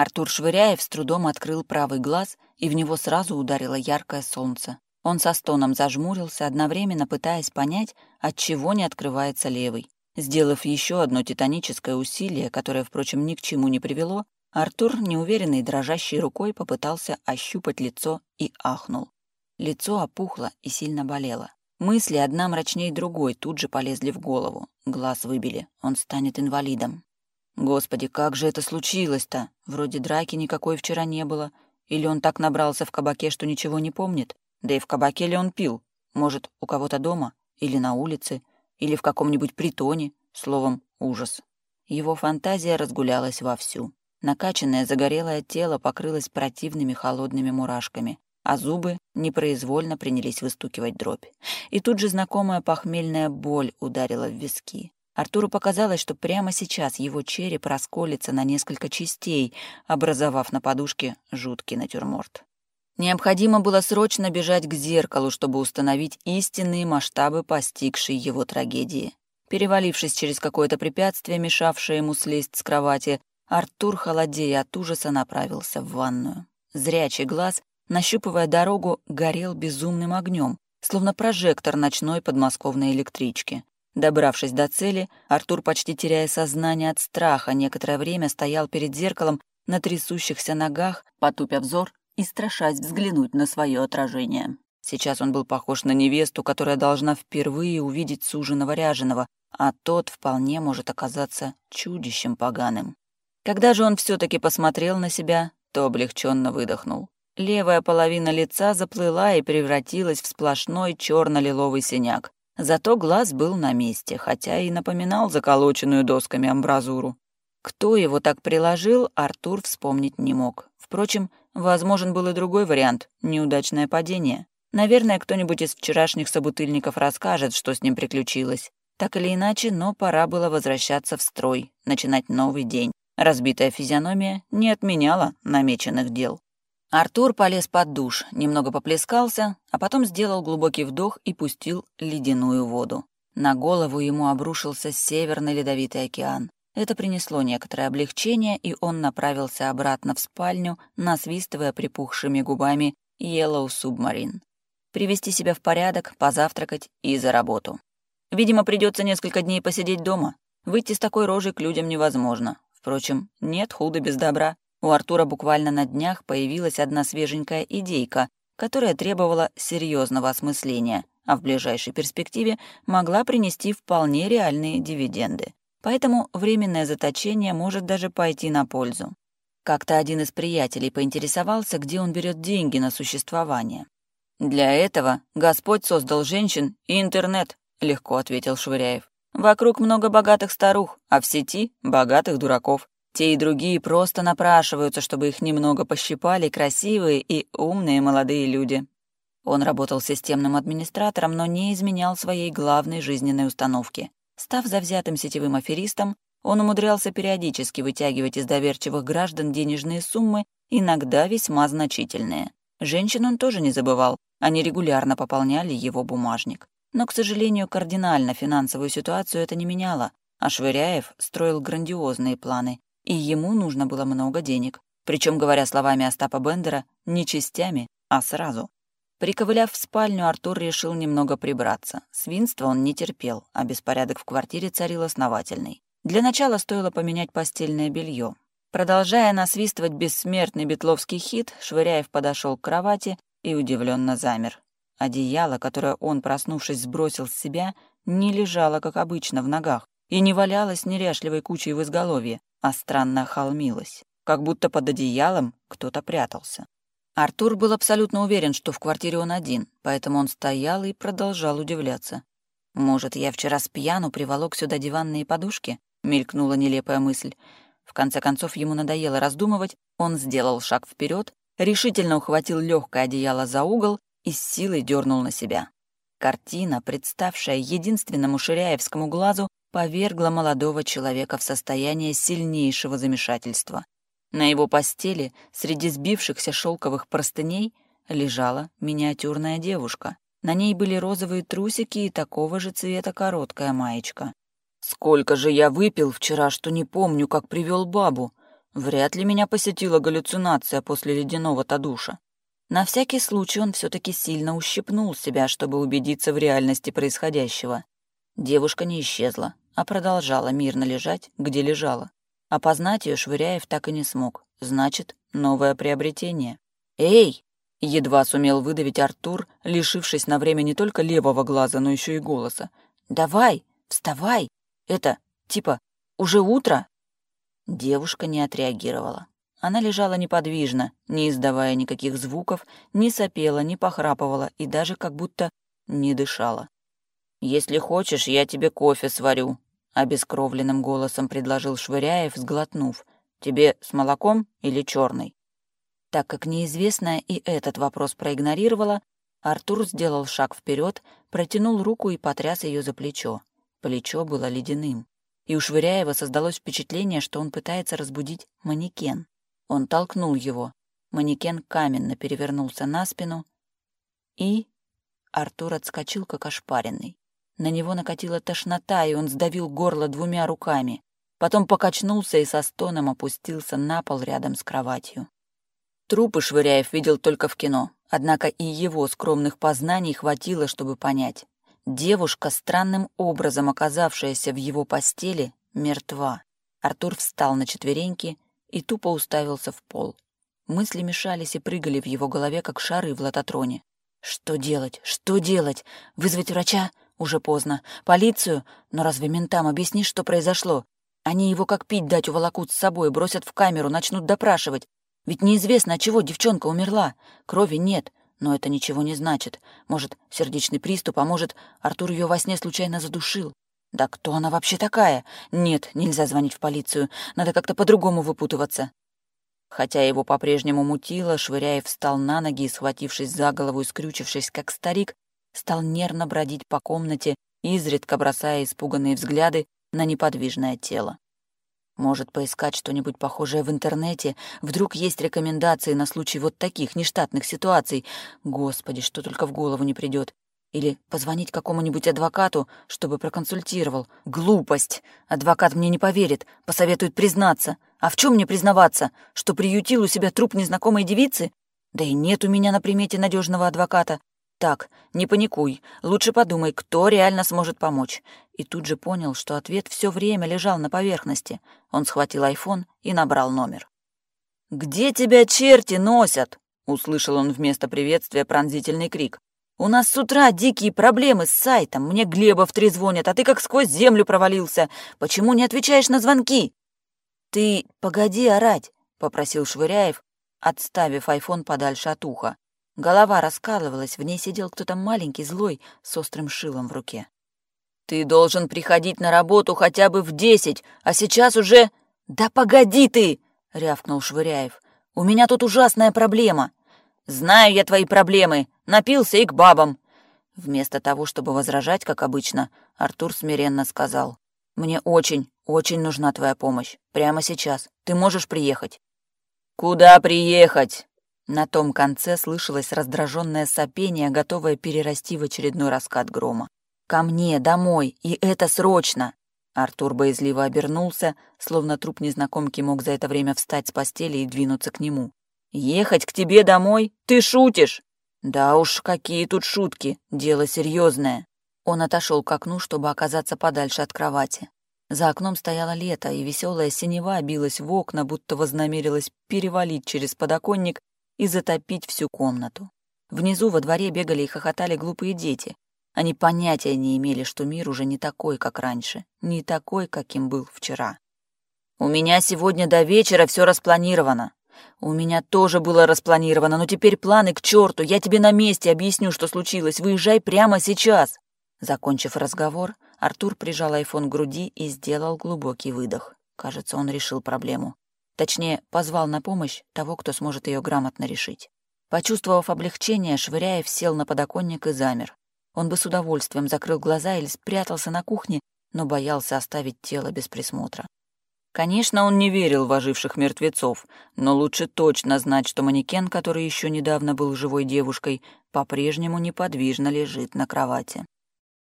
Артур Швыряев с трудом открыл правый глаз, и в него сразу ударило яркое солнце. Он со стоном зажмурился, одновременно пытаясь понять, от чего не открывается левый. Сделав еще одно титаническое усилие, которое, впрочем, ни к чему не привело, Артур, неуверенной дрожащей рукой, попытался ощупать лицо и ахнул. Лицо опухло и сильно болело. Мысли, одна мрачней другой, тут же полезли в голову. Глаз выбили. Он станет инвалидом. Господи, как же это случилось-то? Вроде драки никакой вчера не было. Или он так набрался в кабаке, что ничего не помнит? Да и в кабаке ли он пил? Может, у кого-то дома? Или на улице? Или в каком-нибудь притоне? Словом, ужас. Его фантазия разгулялась вовсю. Накачанное загорелое тело покрылось противными холодными мурашками, а зубы непроизвольно принялись выстукивать дробь. И тут же знакомая похмельная боль ударила в виски. Артуру показалось, что прямо сейчас его череп расколется на несколько частей, образовав на подушке жуткий натюрморт. Необходимо было срочно бежать к зеркалу, чтобы установить истинные масштабы постигшей его трагедии. Перевалившись через какое-то препятствие, мешавшее ему слезть с кровати, Артур, холодея от ужаса, направился в ванную. Зрячий глаз, нащупывая дорогу, горел безумным огнем, словно прожектор ночной подмосковной электрички. Добравшись до цели, Артур, почти теряя сознание от страха, некоторое время стоял перед зеркалом на трясущихся ногах, потупя взор и страшась взглянуть на свое отражение. Сейчас он был похож на невесту, которая должна впервые увидеть суженого ряженого, а тот вполне может оказаться чудищем поганым. Когда же он все-таки посмотрел на себя, то облегченно выдохнул. Левая половина лица заплыла и превратилась в сплошной черно-лиловый синяк. Зато глаз был на месте, хотя и напоминал заколоченную досками амбразуру. Кто его так приложил, Артур вспомнить не мог. Впрочем, возможен был и другой вариант — неудачное падение. Наверное, кто-нибудь из вчерашних собутыльников расскажет, что с ним приключилось. Так или иначе, но пора было возвращаться в строй, начинать новый день. Разбитая физиономия не отменяла намеченных дел. Артур полез под душ, немного поплескался, а потом сделал глубокий вдох и пустил ледяную воду. На голову ему обрушился северный ледовитый океан. Это принесло некоторое облегчение, и он направился обратно в спальню, насвистывая припухшими губами «Yellow Submarine». Привести себя в порядок, позавтракать и за работу. Видимо, придется несколько дней посидеть дома. Выйти с такой рожей к людям невозможно. Впрочем, нет худа без добра. У Артура буквально на днях появилась одна свеженькая идейка, которая требовала серьезного осмысления, а в ближайшей перспективе могла принести вполне реальные дивиденды. Поэтому временное заточение может даже пойти на пользу. Как-то один из приятелей поинтересовался, где он берет деньги на существование. «Для этого Господь создал женщин и интернет», — легко ответил Швыряев. «Вокруг много богатых старух, а в сети — богатых дураков. Те и другие просто напрашиваются, чтобы их немного пощипали красивые и умные молодые люди. Он работал системным администратором, но не изменял своей главной жизненной установки. Став завзятым сетевым аферистом, он умудрялся периодически вытягивать из доверчивых граждан денежные суммы, иногда весьма значительные. Женщин он тоже не забывал, они регулярно пополняли его бумажник. Но, к сожалению, кардинально финансовую ситуацию это не меняло, а Швыряев строил грандиозные планы, и ему нужно было много денег. Причем, говоря словами Остапа Бендера, не частями, а сразу. Приковыляв в спальню, Артур решил немного прибраться. Свинства он не терпел, а беспорядок в квартире царил основательный. Для начала стоило поменять постельное белье. Продолжая насвистывать бессмертный бетловский хит, Швыряев подошел к кровати и удивленно замер. Одеяло, которое он, проснувшись, сбросил с себя, не лежало, как обычно, в ногах и не валялось неряшливой кучей в изголовье, а странно холмилась, как будто под одеялом кто-то прятался. Артур был абсолютно уверен, что в квартире он один, поэтому он стоял и продолжал удивляться. «Может, я вчера с пьяну приволок сюда диванные подушки?» — мелькнула нелепая мысль. В конце концов, ему надоело раздумывать, он сделал шаг вперед, решительно ухватил легкое одеяло за угол и с силой дернул на себя. Картина, представшая единственному ширяевскому глазу, повергла молодого человека в состояние сильнейшего замешательства. На его постели, среди сбившихся шелковых простыней, лежала миниатюрная девушка. На ней были розовые трусики и такого же цвета короткая маечка. «Сколько же я выпил вчера, что не помню, как привел бабу!» Вряд ли меня посетила галлюцинация после ледяного-то душа. На всякий случай он все таки сильно ущипнул себя, чтобы убедиться в реальности происходящего. Девушка не исчезла, а продолжала мирно лежать, где лежала. Опознать ее Швыряев так и не смог. Значит, новое приобретение. «Эй!» — едва сумел выдавить Артур, лишившись на время не только левого глаза, но еще и голоса. «Давай, вставай! Это, типа, уже утро?» Девушка не отреагировала. Она лежала неподвижно, не издавая никаких звуков, не сопела, не похрапывала и даже как будто не дышала. «Если хочешь, я тебе кофе сварю», — обескровленным голосом предложил Швыряев, сглотнув. «Тебе с молоком или черный?» Так как неизвестная и этот вопрос проигнорировала, Артур сделал шаг вперед, протянул руку и потряс ее за плечо. Плечо было ледяным и у Швыряева создалось впечатление, что он пытается разбудить манекен. Он толкнул его. Манекен каменно перевернулся на спину, и... Артур отскочил, как ошпаренный. На него накатила тошнота, и он сдавил горло двумя руками. Потом покачнулся и со стоном опустился на пол рядом с кроватью. Трупы Швыряев видел только в кино, однако и его скромных познаний хватило, чтобы понять. Девушка, странным образом оказавшаяся в его постели, мертва. Артур встал на четвереньки и тупо уставился в пол. Мысли мешались и прыгали в его голове, как шары в лототроне. Что делать? Что делать? Вызвать врача? Уже поздно. Полицию? Но разве ментам объяснишь, что произошло? Они его как пить дать уволокут с собой, бросят в камеру, начнут допрашивать. Ведь неизвестно, от чего девчонка умерла. Крови нет. Но это ничего не значит. Может, сердечный приступ, а может, Артур ее во сне случайно задушил. Да кто она вообще такая? Нет, нельзя звонить в полицию. Надо как-то по-другому выпутываться. Хотя его по-прежнему мутило, Швыряев встал на ноги и, схватившись за голову и скрючившись, как старик, стал нервно бродить по комнате, изредка бросая испуганные взгляды на неподвижное тело. Может, поискать что-нибудь похожее в интернете? Вдруг есть рекомендации на случай вот таких нештатных ситуаций? Господи, что только в голову не придет. Или позвонить какому-нибудь адвокату, чтобы проконсультировал. Глупость! Адвокат мне не поверит, посоветует признаться. А в чем мне признаваться? Что приютил у себя труп незнакомой девицы? Да и нет у меня на примете надежного адвоката. «Так, не паникуй. Лучше подумай, кто реально сможет помочь». И тут же понял, что ответ все время лежал на поверхности. Он схватил айфон и набрал номер. «Где тебя черти носят?» — услышал он вместо приветствия пронзительный крик. «У нас с утра дикие проблемы с сайтом. Мне Глебов трезвонят, а ты как сквозь землю провалился. Почему не отвечаешь на звонки?» «Ты погоди орать», — попросил Швыряев, отставив айфон подальше от уха. Голова раскалывалась, в ней сидел кто-то маленький, злой, с острым шилом в руке. «Ты должен приходить на работу хотя бы в десять, а сейчас уже...» «Да погоди ты!» — рявкнул Швыряев. «У меня тут ужасная проблема. Знаю я твои проблемы. Напился и к бабам». Вместо того, чтобы возражать, как обычно, Артур смиренно сказал. «Мне очень, очень нужна твоя помощь. Прямо сейчас. Ты можешь приехать?» «Куда приехать?» На том конце слышалось раздраженное сопение, готовое перерасти в очередной раскат грома. «Ко мне, домой, и это срочно!» Артур боязливо обернулся, словно труп незнакомки мог за это время встать с постели и двинуться к нему. «Ехать к тебе домой? Ты шутишь?» «Да уж, какие тут шутки, дело серьезное. Он отошел к окну, чтобы оказаться подальше от кровати. За окном стояло лето, и веселая синева билась в окна, будто вознамерилась перевалить через подоконник и затопить всю комнату. Внизу во дворе бегали и хохотали глупые дети. Они понятия не имели, что мир уже не такой, как раньше, не такой, каким был вчера. «У меня сегодня до вечера все распланировано», «У меня тоже было распланировано, но теперь планы к черту. Я тебе на месте объясню, что случилось. Выезжай прямо сейчас!» Закончив разговор, Артур прижал айфон к груди и сделал глубокий выдох. Кажется, он решил проблему. Точнее, позвал на помощь того, кто сможет ее грамотно решить. Почувствовав облегчение, Швыряев сел на подоконник и замер. Он бы с удовольствием закрыл глаза или спрятался на кухне, но боялся оставить тело без присмотра. Конечно, он не верил в оживших мертвецов, но лучше точно знать, что манекен, который еще недавно был живой девушкой, по-прежнему неподвижно лежит на кровати.